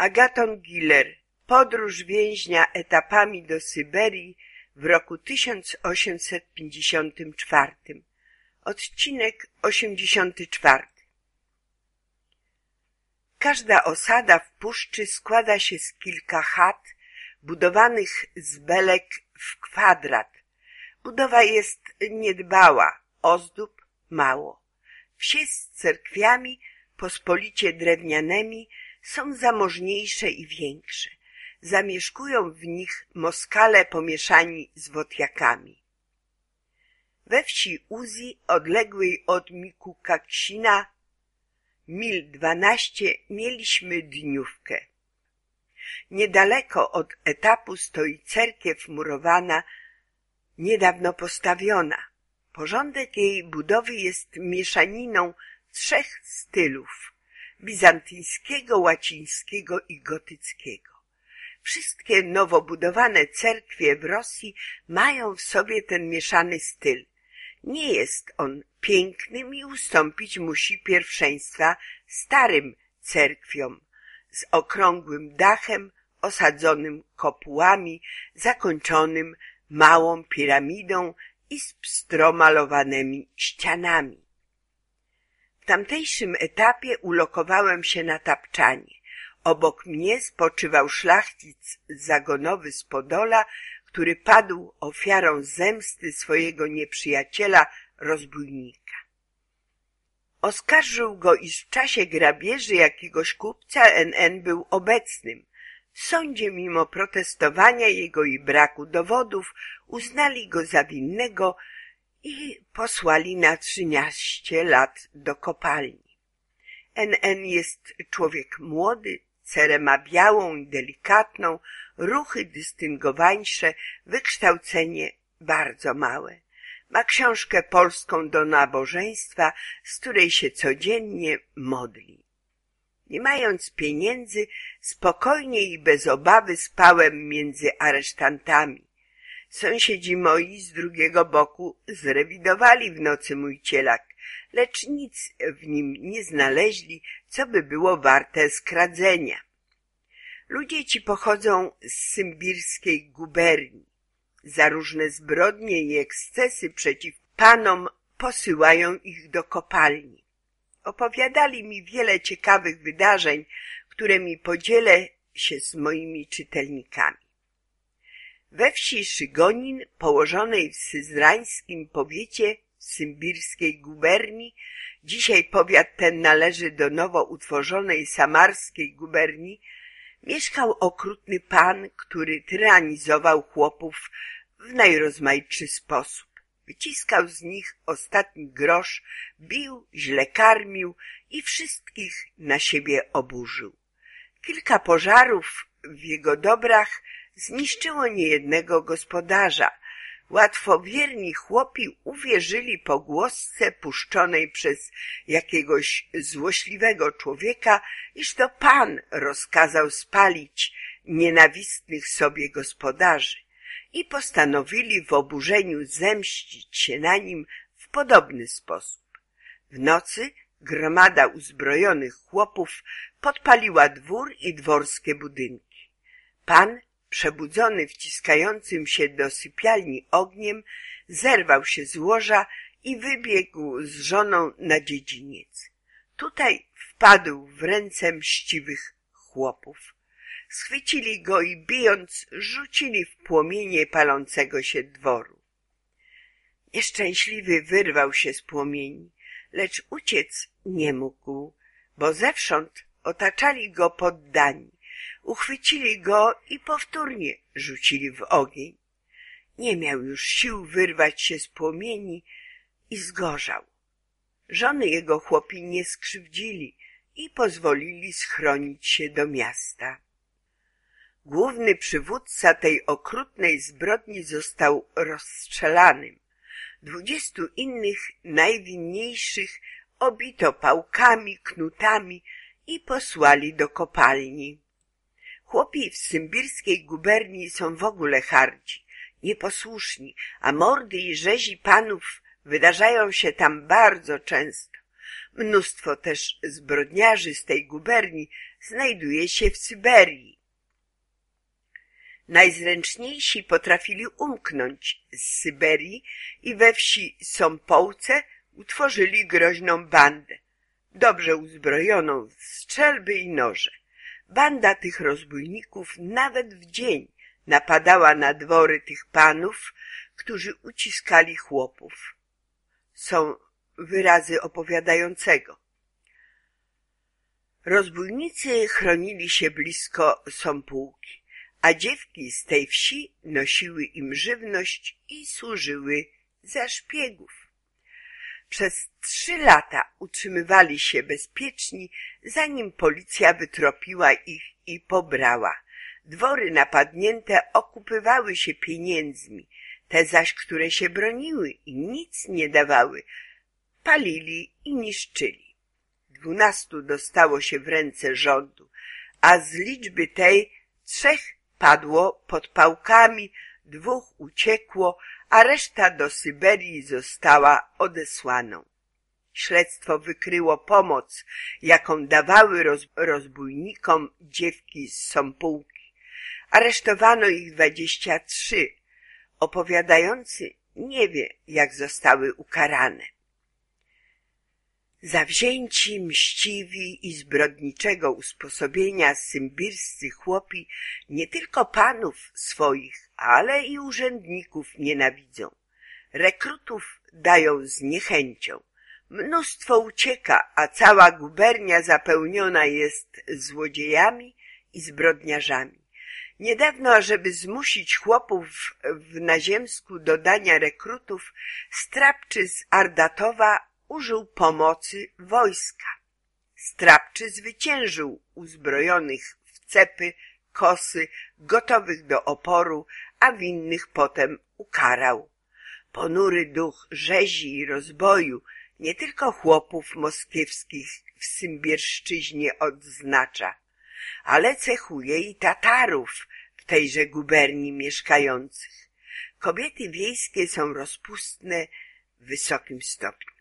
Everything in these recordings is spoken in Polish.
Agaton Giller Podróż więźnia etapami do Syberii w roku 1854 Odcinek 84 Każda osada w puszczy składa się z kilka chat budowanych z belek w kwadrat. Budowa jest niedbała, ozdób mało. Wsie z cerkwiami, pospolicie drewnianymi, są zamożniejsze i większe. Zamieszkują w nich Moskale pomieszani z Wotjakami. We wsi Uzi, odległej od Mikukaksina, mil dwanaście, mieliśmy dniówkę. Niedaleko od etapu stoi cerkiew murowana, niedawno postawiona. Porządek jej budowy jest mieszaniną trzech stylów bizantyjskiego, łacińskiego i gotyckiego. Wszystkie nowo budowane cerkwie w Rosji mają w sobie ten mieszany styl. Nie jest on pięknym i ustąpić musi pierwszeństwa starym cerkwiom z okrągłym dachem, osadzonym kopułami, zakończonym małą piramidą i z pstromalowanymi ścianami. Tamtejszym etapie ulokowałem się na tapczanie. Obok mnie spoczywał szlachcic zagonowy z Podola, który padł ofiarą zemsty swojego nieprzyjaciela, rozbójnika. Oskarżył go, iż w czasie grabieży jakiegoś kupca NN był obecnym. W sądzie mimo protestowania jego i braku dowodów uznali go za winnego i posłali na trzynaście lat do kopalni. NN jest człowiek młody, cerę ma białą i delikatną, ruchy dystyngowańsze, wykształcenie bardzo małe. Ma książkę polską do nabożeństwa, z której się codziennie modli. Nie mając pieniędzy, spokojnie i bez obawy spałem między aresztantami. Sąsiedzi moi z drugiego boku zrewidowali w nocy mój cielak, lecz nic w nim nie znaleźli, co by było warte skradzenia. Ludzie ci pochodzą z symbirskiej guberni. Za różne zbrodnie i ekscesy przeciw panom posyłają ich do kopalni. Opowiadali mi wiele ciekawych wydarzeń, które mi podzielę się z moimi czytelnikami. We wsi Szygonin, położonej w syzrańskim powiecie symbirskiej guberni, dzisiaj powiat ten należy do nowo utworzonej samarskiej guberni, mieszkał okrutny pan, który tyranizował chłopów w najrozmaitszy sposób. Wyciskał z nich ostatni grosz, bił, źle karmił i wszystkich na siebie oburzył. Kilka pożarów w jego dobrach zniszczyło niejednego gospodarza. Łatwowierni chłopi uwierzyli pogłosce puszczonej przez jakiegoś złośliwego człowieka, iż to pan rozkazał spalić nienawistnych sobie gospodarzy i postanowili w oburzeniu zemścić się na nim w podobny sposób. W nocy gromada uzbrojonych chłopów podpaliła dwór i dworskie budynki. Pan przebudzony wciskającym się do sypialni ogniem, zerwał się z łoża i wybiegł z żoną na dziedziniec. Tutaj wpadł w ręce mściwych chłopów. Schwycili go i bijąc, rzucili w płomienie palącego się dworu. Nieszczęśliwy wyrwał się z płomieni, lecz uciec nie mógł, bo zewsząd otaczali go poddani uchwycili go i powtórnie rzucili w ogień. Nie miał już sił wyrwać się z płomieni i zgorzał. Żony jego chłopi nie skrzywdzili i pozwolili schronić się do miasta. Główny przywódca tej okrutnej zbrodni został rozstrzelanym. Dwudziestu innych, najwinniejszych, obito pałkami, knutami i posłali do kopalni. Chłopi w symbirskiej guberni są w ogóle hardzi, nieposłuszni, a mordy i rzezi panów wydarzają się tam bardzo często. Mnóstwo też zbrodniarzy z tej guberni znajduje się w Syberii. Najzręczniejsi potrafili umknąć z Syberii i we wsi Sąpołce utworzyli groźną bandę, dobrze uzbrojoną w strzelby i noże. Banda tych rozbójników nawet w dzień napadała na dwory tych panów, którzy uciskali chłopów. Są wyrazy opowiadającego. Rozbójnicy chronili się blisko Sąpółki, a dziewki z tej wsi nosiły im żywność i służyły za szpiegów. Przez trzy lata utrzymywali się bezpieczni, zanim policja wytropiła ich i pobrała. Dwory napadnięte okupywały się pieniędzmi, te zaś, które się broniły i nic nie dawały, palili i niszczyli. Dwunastu dostało się w ręce rządu, a z liczby tej trzech padło pod pałkami, dwóch uciekło, a reszta do Syberii została odesłaną. Śledztwo wykryło pomoc, jaką dawały roz, rozbójnikom dziewki z Sąpółki. Aresztowano ich dwadzieścia trzy. Opowiadający nie wie, jak zostały ukarane. Zawzięci, mściwi i zbrodniczego usposobienia symbirscy chłopi nie tylko panów swoich, ale i urzędników nienawidzą. Rekrutów dają z niechęcią. Mnóstwo ucieka, a cała gubernia zapełniona jest złodziejami i zbrodniarzami. Niedawno, ażeby zmusić chłopów w naziemsku do dania rekrutów, strapczy z Ardatowa użył pomocy wojska. Strapczy zwyciężył uzbrojonych w cepy, kosy, gotowych do oporu, a winnych potem ukarał. Ponury duch rzezi i rozboju nie tylko chłopów moskiewskich w Symbierszczyźnie odznacza, ale cechuje i Tatarów w tejże guberni mieszkających. Kobiety wiejskie są rozpustne w wysokim stopniu.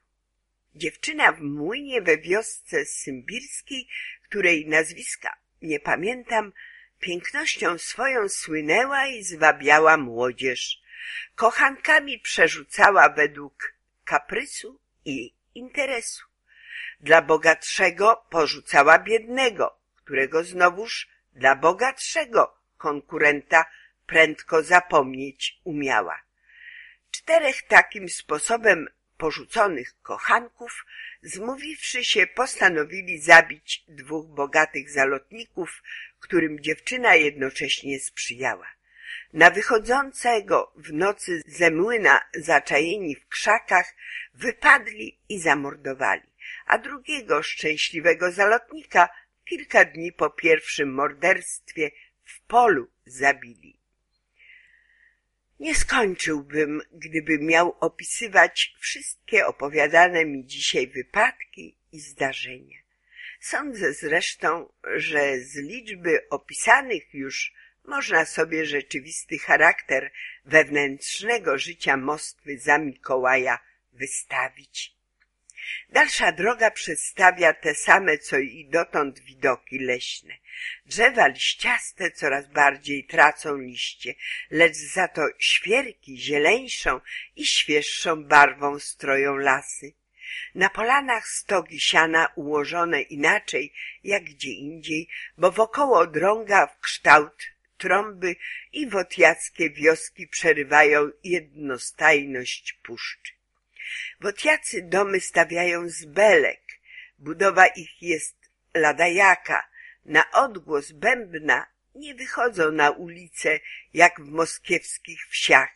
Dziewczyna w młynie we wiosce symbirskiej, której nazwiska nie pamiętam, pięknością swoją słynęła i zwabiała młodzież. Kochankami przerzucała według kaprysu i interesu. Dla bogatszego porzucała biednego, którego znowuż dla bogatszego konkurenta prędko zapomnieć umiała. Czterech takim sposobem porzuconych kochanków, zmówiwszy się, postanowili zabić dwóch bogatych zalotników, którym dziewczyna jednocześnie sprzyjała. Na wychodzącego w nocy ze młyna zaczajeni w krzakach wypadli i zamordowali, a drugiego szczęśliwego zalotnika kilka dni po pierwszym morderstwie w polu zabili. Nie skończyłbym, gdybym miał opisywać wszystkie opowiadane mi dzisiaj wypadki i zdarzenia. Sądzę zresztą, że z liczby opisanych już można sobie rzeczywisty charakter wewnętrznego życia Moskwy za Mikołaja wystawić. Dalsza droga przedstawia te same, co i dotąd widoki leśne. Drzewa liściaste coraz bardziej tracą liście, lecz za to świerki zieleńszą i świeższą barwą stroją lasy. Na polanach stogi siana ułożone inaczej jak gdzie indziej, bo wokoło drąga w kształt trąby i wotjackie wioski przerywają jednostajność puszczy. Wotjacy domy stawiają z belek, budowa ich jest ladajaka, na odgłos bębna nie wychodzą na ulice jak w moskiewskich wsiach.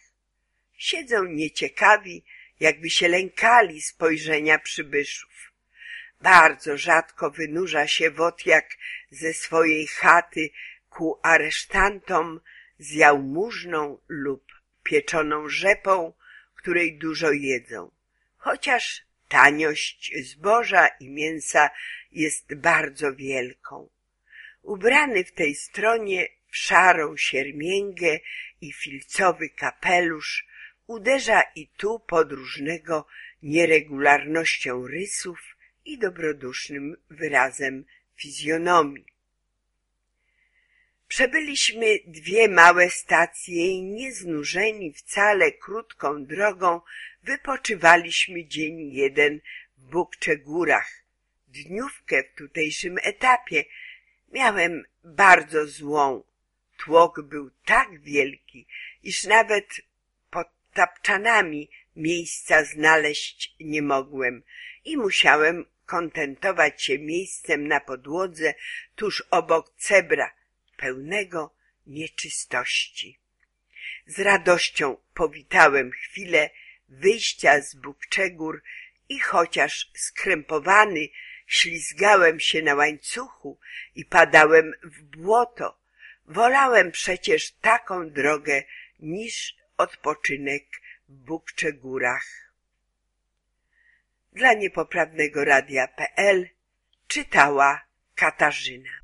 Siedzą nieciekawi, jakby się lękali spojrzenia przybyszów. Bardzo rzadko wynurza się Wotjak ze swojej chaty ku aresztantom z jałmużną lub pieczoną rzepą, której dużo jedzą. Chociaż taniość zboża i mięsa jest bardzo wielką. Ubrany w tej stronie w szarą siermięgę i filcowy kapelusz, uderza i tu podróżnego nieregularnością rysów i dobrodusznym wyrazem fizjonomii. Przebyliśmy dwie małe stacje i nieznużeni wcale krótką drogą wypoczywaliśmy dzień jeden w Bukcze Górach. Dniówkę w tutejszym etapie miałem bardzo złą. Tłok był tak wielki, iż nawet pod tapczanami miejsca znaleźć nie mogłem i musiałem kontentować się miejscem na podłodze tuż obok cebra, pełnego nieczystości. Z radością powitałem chwilę wyjścia z Bukczegór i chociaż skrępowany ślizgałem się na łańcuchu i padałem w błoto, wolałem przecież taką drogę niż odpoczynek w Bukczegórach. Dla niepoprawnego radia.pl czytała Katarzyna.